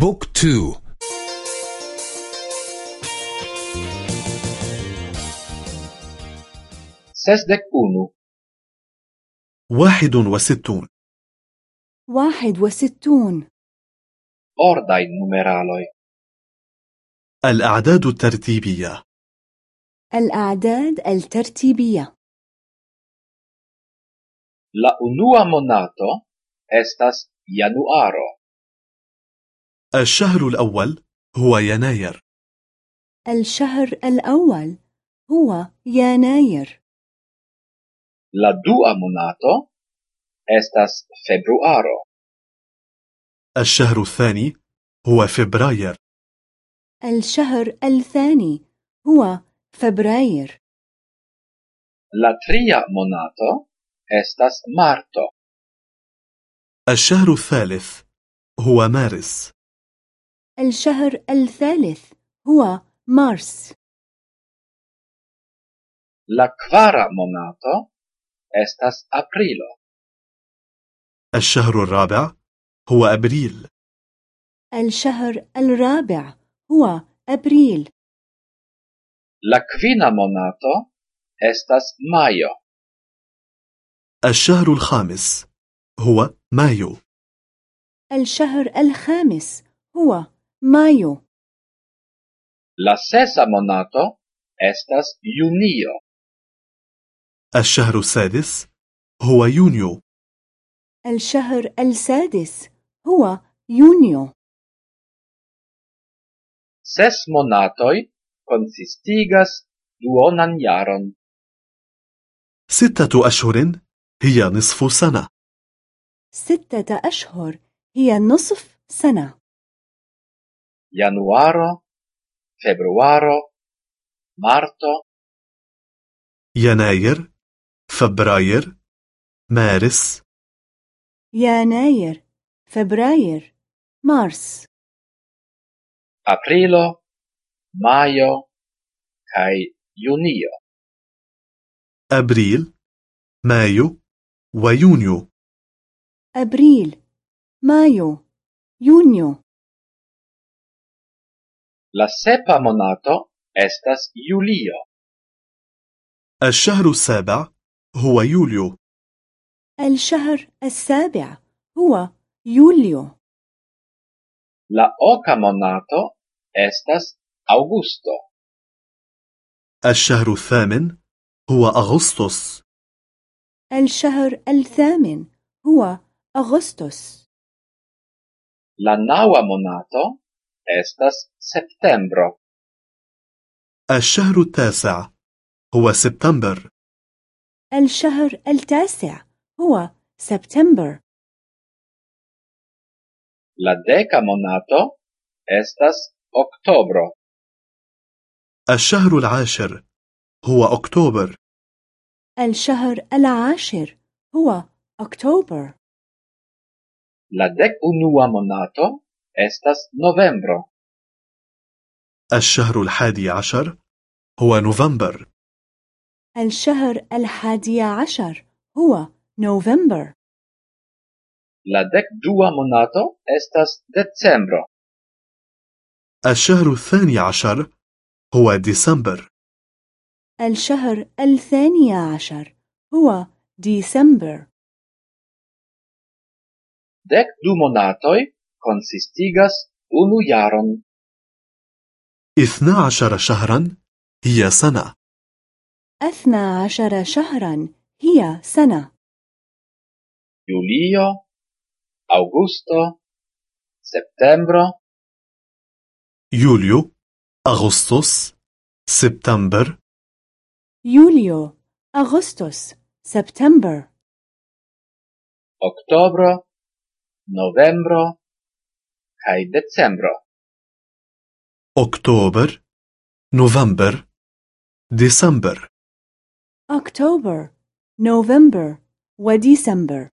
بوك تو. سesdek unu واحد وستون. واحد وستون. ordaj numeraloj الأعداد الترتيبية. الأعداد الترتيبية. La unua monato estas januaro. الشهر الأول هو يناير. الشهر الأول هو يناير. La dua monato estas februaro. الشهر الثاني هو فبراير. الشهر الثاني هو فبراير. La tria monato estas marto. الشهر الثالث هو مارس. الشهر الثالث هو مارس. La kvara monato estas aprilo. الشهر الرابع هو أبريل. الشهر الرابع هو أبريل. La kvina monato estas majo. الشهر الخامس هو مايو. الشهر الخامس هو مايو La sesa monato estas junio. الشهر السادس هو يونيو. الشهر السادس هو يونيو. Ses monatoj konsistigas duonan jaron. ستة أشهر هي نصف سنة. ستة أشهر هي نصف سنة. Januaro februaro marto. يناير فبراير مارس. يناير فبراير مارس. aprilo majo kaj junio أبريل مايو ويونيو. أبريل مايو يونيو. La sepa monato estas julio. الشهر السابع هو يوليو. الشهر السابع هو يوليو. La oka monato estas aŭgusto الشهر الثامن هو أغسطس. الشهر الثامن هو أغسطس. La naŭa monato estas septembro. الشهر التاسع. هو سبتمبر. الشهر التاسع. هو سبتمبر. La deka monato estas oktobro. الشهر العاشر. هو أكتوبر. الشهر العاشر. هو أكتوبر. La dek unua monato estas novembro. الشهر الحادي عشر هو نوفمبر. الشهر الحادي عشر هو نوفمبر. La dek dua monato estas decembro. الشهر الثاني عشر هو ديسمبر. الشهر الثاني عشر هو ديسمبر. Dek du monatoj konsistigas unu jaron. اثنا عشر شهرا هي سنة. أثنى عشر شهرا هي سنة. Julio aŭgusto septembro. يوليو أغسطس سبتمبر يوليو أغسطس سبتمبر oktobro novembro. Kaj decembro. أكتوبر نوفمبر ديسمبر أكتوبر نوفمبر وديسمبر